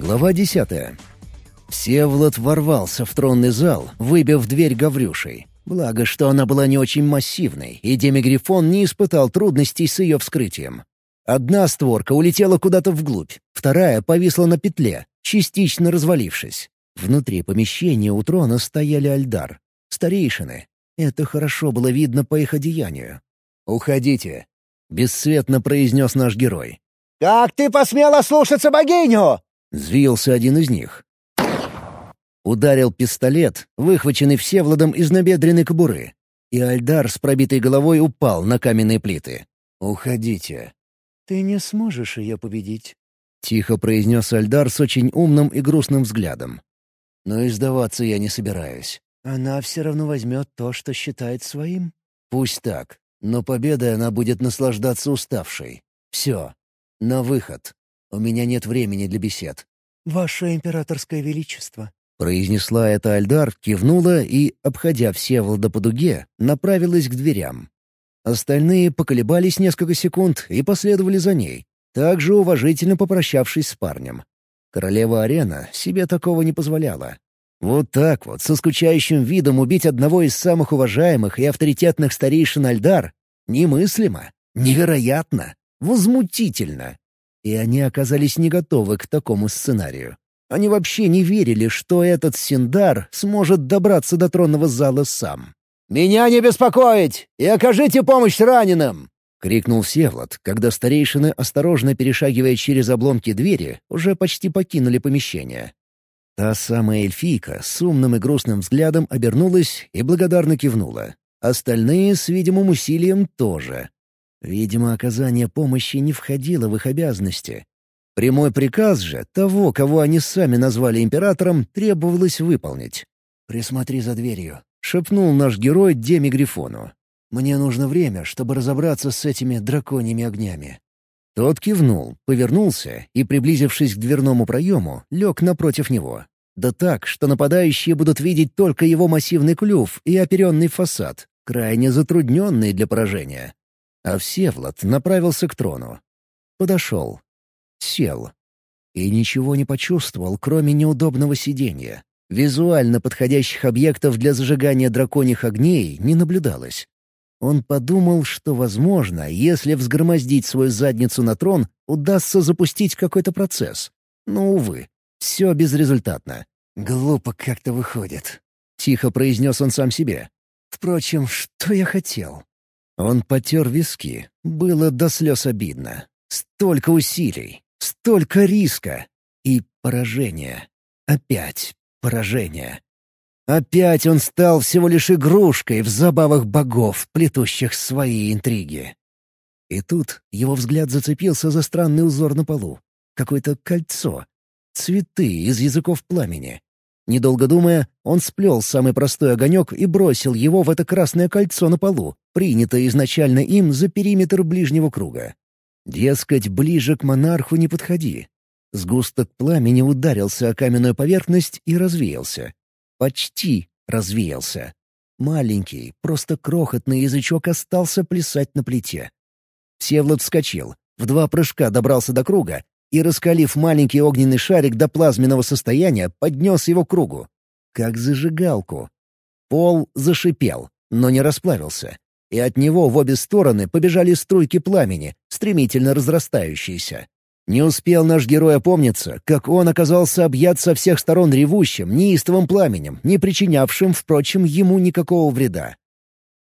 Глава десятая. Всеволод ворвался в тронный зал, выбив дверь Гаврюшей. Благо, что она была не очень массивной, и Демигрифон не испытал трудностей с ее вскрытием. Одна створка улетела куда-то вглубь, вторая повисла на петле, частично развалившись. Внутри помещения у трона стояли Альдар, старейшины. Это хорошо было видно по их одеянию. «Уходите», — бесцветно произнес наш герой. «Как ты посмела слушаться богиню?» — взвился один из них. Ударил пистолет, выхваченный Всевладом из набедренной кобуры. И Альдар с пробитой головой упал на каменные плиты. «Уходите». «Ты не сможешь ее победить», — тихо произнес Альдар с очень умным и грустным взглядом. «Но и сдаваться я не собираюсь. Она все равно возьмет то, что считает своим». «Пусть так, но победой она будет наслаждаться уставшей. Все. На выход. У меня нет времени для бесед». «Ваше императорское величество», Произнесла это Альдар, кивнула и, обходя Всеволода по дуге, направилась к дверям. Остальные поколебались несколько секунд и последовали за ней, также уважительно попрощавшись с парнем. Королева Арена себе такого не позволяла. Вот так вот, со скучающим видом убить одного из самых уважаемых и авторитетных старейшин Альдар немыслимо, невероятно, возмутительно. И они оказались не готовы к такому сценарию. Они вообще не верили, что этот Синдар сможет добраться до тронного зала сам. «Меня не беспокоить! И окажите помощь раненым!» — крикнул Севлад, когда старейшины, осторожно перешагивая через обломки двери, уже почти покинули помещение. Та самая эльфийка с умным и грустным взглядом обернулась и благодарно кивнула. Остальные с видимым усилием тоже. Видимо, оказание помощи не входило в их обязанности, Прямой приказ же того, кого они сами назвали императором, требовалось выполнить. «Присмотри за дверью», — шепнул наш герой Деми Грифону. «Мне нужно время, чтобы разобраться с этими драконьими огнями». Тот кивнул, повернулся и, приблизившись к дверному проему, лег напротив него. Да так, что нападающие будут видеть только его массивный клюв и оперенный фасад, крайне затрудненный для поражения. А Всевлад направился к трону. Подошел, Сел. И ничего не почувствовал, кроме неудобного сидения. Визуально подходящих объектов для зажигания драконьих огней не наблюдалось. Он подумал, что, возможно, если взгромоздить свою задницу на трон, удастся запустить какой-то процесс. Но, увы, все безрезультатно. «Глупо как-то выходит», — тихо произнес он сам себе. «Впрочем, что я хотел?» Он потер виски. Было до слез обидно. Столько усилий. Столько риска и поражения. Опять поражение. Опять он стал всего лишь игрушкой в забавах богов, плетущих свои интриги. И тут его взгляд зацепился за странный узор на полу. Какое-то кольцо. Цветы из языков пламени. Недолго думая, он сплел самый простой огонек и бросил его в это красное кольцо на полу, принятое изначально им за периметр ближнего круга. Дескать, ближе к монарху не подходи. Сгусток пламени ударился о каменную поверхность и развеялся. Почти развеялся. Маленький, просто крохотный язычок остался плясать на плите. Севлад вскочил, в два прыжка добрался до круга и, раскалив маленький огненный шарик до плазменного состояния, поднес его к кругу. Как зажигалку. Пол зашипел, но не расплавился и от него в обе стороны побежали струйки пламени, стремительно разрастающиеся. Не успел наш герой опомниться, как он оказался объят со всех сторон ревущим, неистовым пламенем, не причинявшим, впрочем, ему никакого вреда.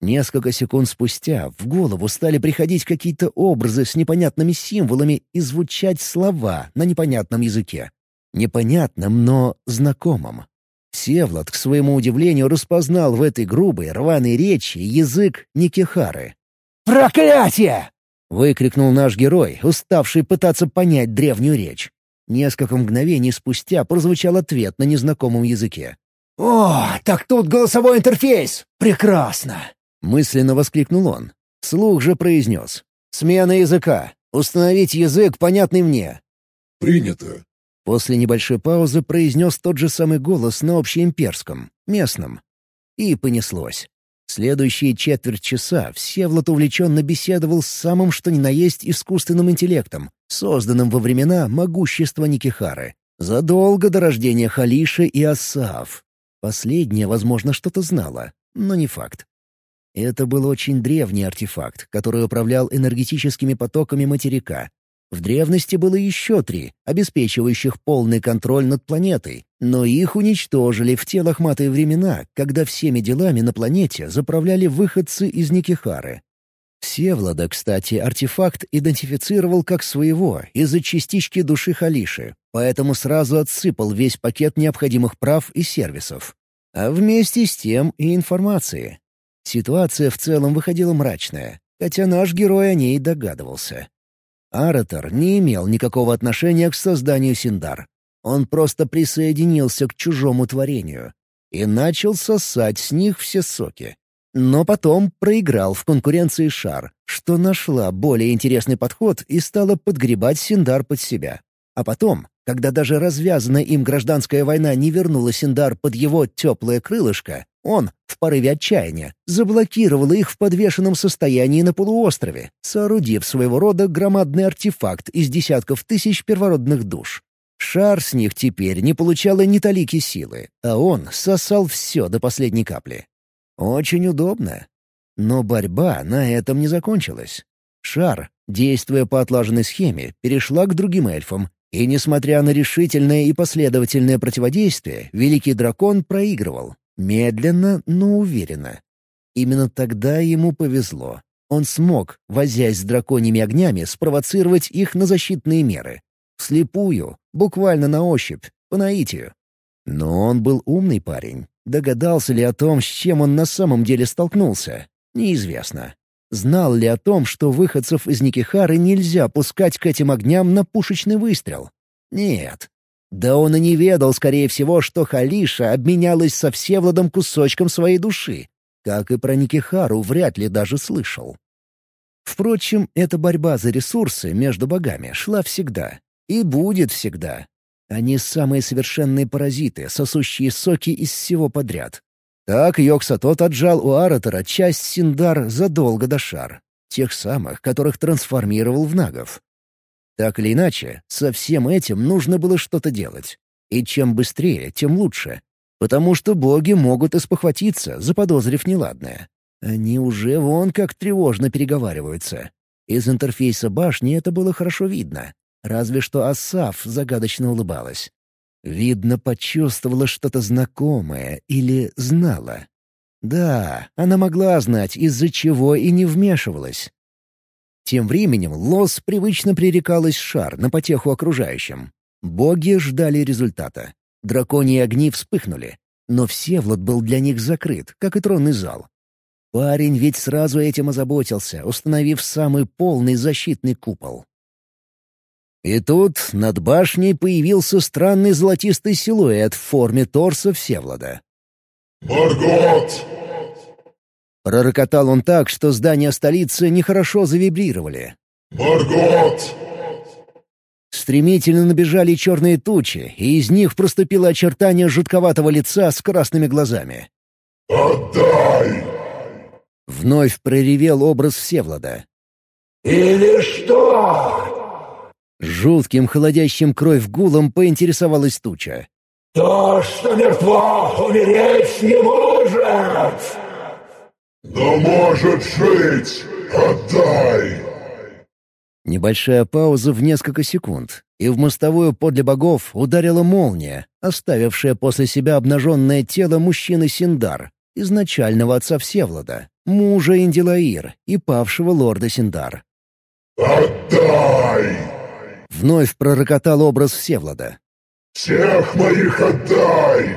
Несколько секунд спустя в голову стали приходить какие-то образы с непонятными символами и звучать слова на непонятном языке. Непонятном, но знакомом. Севлад, к своему удивлению, распознал в этой грубой, рваной речи язык Никихары. «Проклятие!» — выкрикнул наш герой, уставший пытаться понять древнюю речь. Несколько мгновений спустя прозвучал ответ на незнакомом языке. «О, так тут голосовой интерфейс! Прекрасно!» — мысленно воскликнул он. Слух же произнес. «Смена языка. Установить язык, понятный мне». «Принято», После небольшой паузы произнес тот же самый голос на общеимперском, местном. И понеслось. Следующие четверть часа Всеволод увлеченно беседовал с самым что ни на есть искусственным интеллектом, созданным во времена могущества Никихары. Задолго до рождения Халиши и Асаф. Последняя, возможно, что-то знала, но не факт. Это был очень древний артефакт, который управлял энергетическими потоками материка. В древности было еще три, обеспечивающих полный контроль над планетой, но их уничтожили в те лохматые времена, когда всеми делами на планете заправляли выходцы из Никихары. Всевлада, кстати, артефакт идентифицировал как своего из-за частички души Халиши, поэтому сразу отсыпал весь пакет необходимых прав и сервисов. А вместе с тем и информации. Ситуация в целом выходила мрачная, хотя наш герой о ней догадывался. Аратор не имел никакого отношения к созданию Синдар. Он просто присоединился к чужому творению и начал сосать с них все соки. Но потом проиграл в конкуренции шар, что нашла более интересный подход и стала подгребать Синдар под себя. А потом, когда даже развязанная им гражданская война не вернула Синдар под его теплое крылышко, он, в порыве отчаяния, заблокировал их в подвешенном состоянии на полуострове, соорудив своего рода громадный артефакт из десятков тысяч первородных душ. Шар с них теперь не получала ни талики силы, а он сосал все до последней капли. Очень удобно. Но борьба на этом не закончилась. Шар, действуя по отлаженной схеме, перешла к другим эльфам, и, несмотря на решительное и последовательное противодействие, Великий Дракон проигрывал. Медленно, но уверенно. Именно тогда ему повезло. Он смог, возясь с драконьими огнями, спровоцировать их на защитные меры. Вслепую, буквально на ощупь, по наитию. Но он был умный парень. Догадался ли о том, с чем он на самом деле столкнулся? Неизвестно. Знал ли о том, что выходцев из Никихары нельзя пускать к этим огням на пушечный выстрел? Нет. Да он и не ведал, скорее всего, что Халиша обменялась со Всевладом кусочком своей души. Как и про Никихару вряд ли даже слышал. Впрочем, эта борьба за ресурсы между богами шла всегда. И будет всегда. Они самые совершенные паразиты, сосущие соки из всего подряд. Так Йоксатот отжал у Аратора часть Синдар задолго до Шар, тех самых, которых трансформировал в нагов. Так или иначе, со всем этим нужно было что-то делать. И чем быстрее, тем лучше. Потому что боги могут испохватиться, заподозрив неладное. Они уже вон как тревожно переговариваются. Из интерфейса башни это было хорошо видно. Разве что Асав загадочно улыбалась. Видно, почувствовала что-то знакомое или знала. Да, она могла знать, из-за чего и не вмешивалась. Тем временем Лос привычно пререкалась шар на потеху окружающим. Боги ждали результата. Драконьи огни вспыхнули. Но Всевлад был для них закрыт, как и тронный зал. Парень ведь сразу этим озаботился, установив самый полный защитный купол. И тут над башней появился странный золотистый силуэт в форме торса Всевлада. «Маргот!» Пророкотал он так, что здания столицы нехорошо завибрировали. «Маргот!» Стремительно набежали черные тучи, и из них проступило очертание жутковатого лица с красными глазами. «Отдай!» Вновь проревел образ Всевлада. «Или что?» Жутким холодящим кровь гулом поинтересовалась туча. «То, что мертво, умереть не может!» «Но может жить! Отдай!» Небольшая пауза в несколько секунд, и в мостовую подле богов ударила молния, оставившая после себя обнаженное тело мужчины Синдар, изначального отца Всевлада, мужа Индилаир и павшего лорда Синдар. «Отдай!» Вновь пророкотал образ Всевлада. «Всех моих отдай!»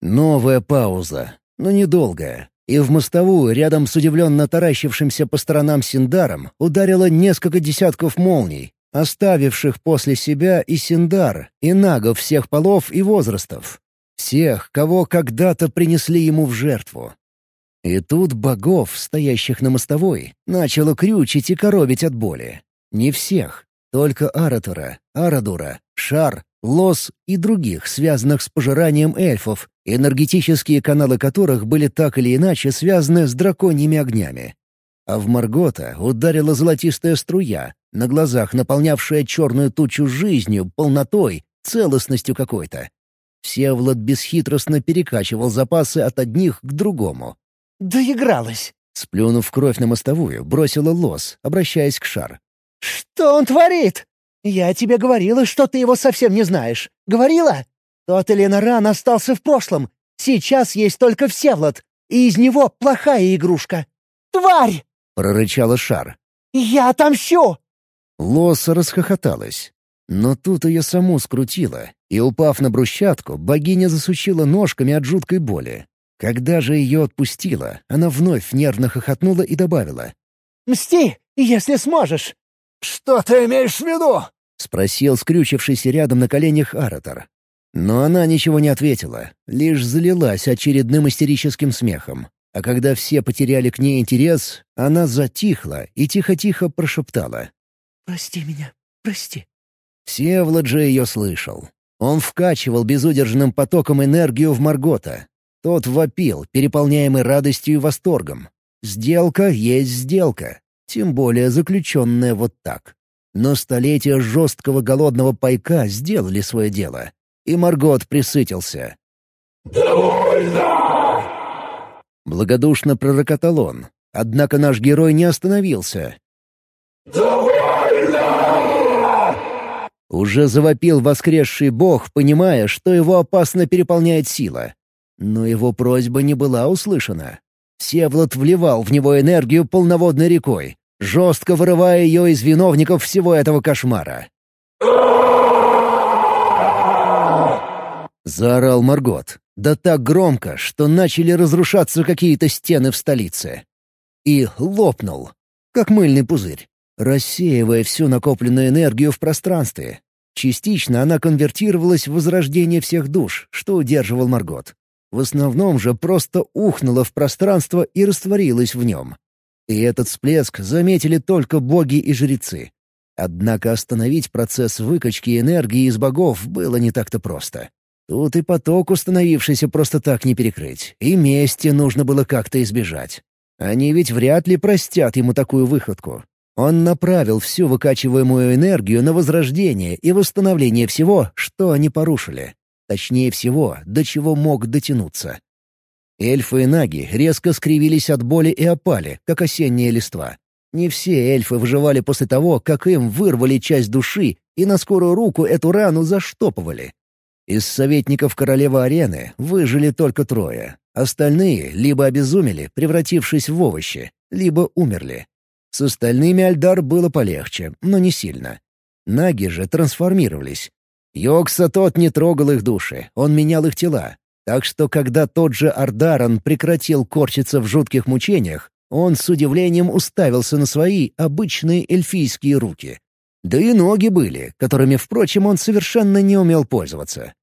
Новая пауза, но недолгая. И в мостовую, рядом с удивленно таращившимся по сторонам Синдаром, ударило несколько десятков молний, оставивших после себя и Синдар, и нагов всех полов и возрастов. Всех, кого когда-то принесли ему в жертву. И тут богов, стоящих на мостовой, начало крючить и коробить от боли. Не всех, только Аратора, Арадура, Шар, Лос и других, связанных с пожиранием эльфов, энергетические каналы которых были так или иначе связаны с драконьими огнями. А в Маргота ударила золотистая струя, на глазах наполнявшая черную тучу жизнью, полнотой, целостностью какой-то. Всеволод бесхитростно перекачивал запасы от одних к другому. «Доигралась!» Сплюнув кровь на мостовую, бросила лос, обращаясь к шар. «Что он творит? Я тебе говорила, что ты его совсем не знаешь. Говорила? Тот Эленоран остался в прошлом. Сейчас есть только Всевлад, и из него плохая игрушка. Тварь!» — прорычала шар. «Я отомщу!» Лоса расхохоталась. Но тут ее саму скрутило, и, упав на брусчатку, богиня засучила ножками от жуткой боли. Когда же ее отпустила, она вновь нервно хохотнула и добавила. «Мсти, если сможешь!» «Что ты имеешь в виду?» — спросил скрючившийся рядом на коленях Аратор. Но она ничего не ответила, лишь залилась очередным истерическим смехом. А когда все потеряли к ней интерес, она затихла и тихо-тихо прошептала. «Прости меня, прости». Всеволод же ее слышал. Он вкачивал безудержным потоком энергию в Маргота. Тот вопил, переполняемый радостью и восторгом. Сделка есть сделка, тем более заключенная вот так. Но столетия жесткого голодного пайка сделали свое дело, и Маргот присытился. «Довольно!» Благодушно пророкотал он. Однако наш герой не остановился. «Довольно!» Уже завопил воскресший бог, понимая, что его опасно переполняет сила. Но его просьба не была услышана. Севлот вливал в него энергию полноводной рекой, жестко вырывая ее из виновников всего этого кошмара. Заорал Маргот. Да так громко, что начали разрушаться какие-то стены в столице. И лопнул, как мыльный пузырь, рассеивая всю накопленную энергию в пространстве. Частично она конвертировалась в возрождение всех душ, что удерживал Маргот. В основном же просто ухнула в пространство и растворилась в нем. И этот всплеск заметили только боги и жрецы. Однако остановить процесс выкачки энергии из богов было не так-то просто. Тут и поток, установившийся просто так не перекрыть, и мести нужно было как-то избежать. Они ведь вряд ли простят ему такую выходку. Он направил всю выкачиваемую энергию на возрождение и восстановление всего, что они порушили. Точнее всего, до чего мог дотянуться. Эльфы и наги резко скривились от боли и опали, как осенние листва. Не все эльфы выживали после того, как им вырвали часть души и на скорую руку эту рану заштопывали. Из советников королевы арены выжили только трое. Остальные либо обезумели, превратившись в овощи, либо умерли. С остальными Альдар было полегче, но не сильно. Наги же трансформировались. Йокса тот не трогал их души, он менял их тела. Так что когда тот же Ардаран прекратил корчиться в жутких мучениях, он с удивлением уставился на свои обычные эльфийские руки. Да и ноги были, которыми, впрочем, он совершенно не умел пользоваться.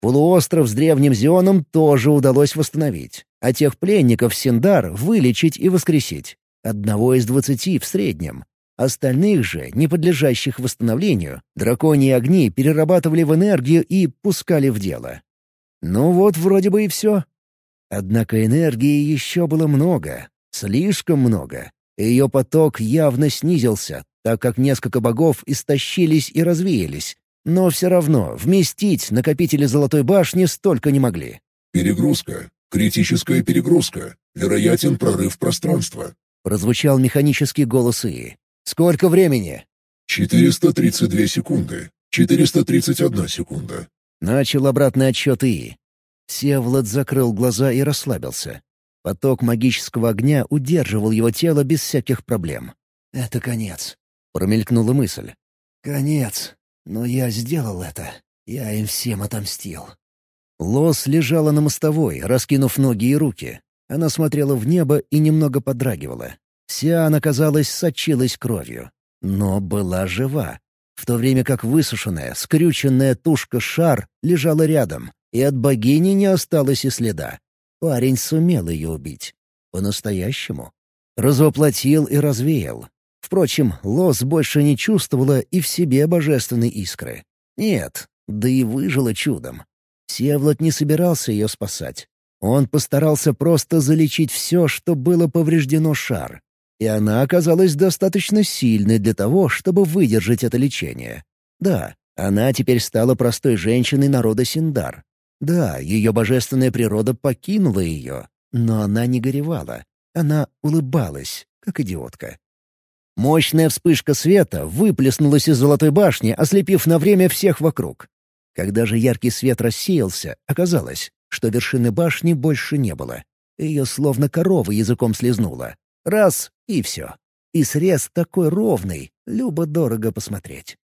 Полуостров с древним Зионом тоже удалось восстановить, а тех пленников Синдар вылечить и воскресить. Одного из двадцати в среднем. Остальных же, не подлежащих восстановлению, драконьи огни перерабатывали в энергию и пускали в дело. Ну вот вроде бы и все. Однако энергии еще было много, слишком много. Ее поток явно снизился, так как несколько богов истощились и развеялись, но все равно вместить накопители Золотой башни столько не могли. «Перегрузка. Критическая перегрузка. Вероятен прорыв пространства». Прозвучал механический голос Ии. «Сколько времени?» «432 секунды. 431 секунда». Начал обратный отсчет Ии. Севлад закрыл глаза и расслабился. Поток магического огня удерживал его тело без всяких проблем. «Это конец», — промелькнула мысль. «Конец. Но я сделал это. Я им всем отомстил». Лос лежала на мостовой, раскинув ноги и руки. Она смотрела в небо и немного подрагивала. Вся она, казалось, сочилась кровью. Но была жива. В то время как высушенная, скрюченная тушка шар лежала рядом, и от богини не осталось и следа. Парень сумел ее убить. По-настоящему. Развоплотил и развеял. Впрочем, Лос больше не чувствовала и в себе божественной искры. Нет, да и выжила чудом. Севлот не собирался ее спасать. Он постарался просто залечить все, что было повреждено шар. И она оказалась достаточно сильной для того, чтобы выдержать это лечение. Да, Она теперь стала простой женщиной народа Синдар. Да, ее божественная природа покинула ее, но она не горевала. Она улыбалась, как идиотка. Мощная вспышка света выплеснулась из золотой башни, ослепив на время всех вокруг. Когда же яркий свет рассеялся, оказалось, что вершины башни больше не было. Ее словно корова языком слезнула. Раз — и все. И срез такой ровный, любо-дорого посмотреть.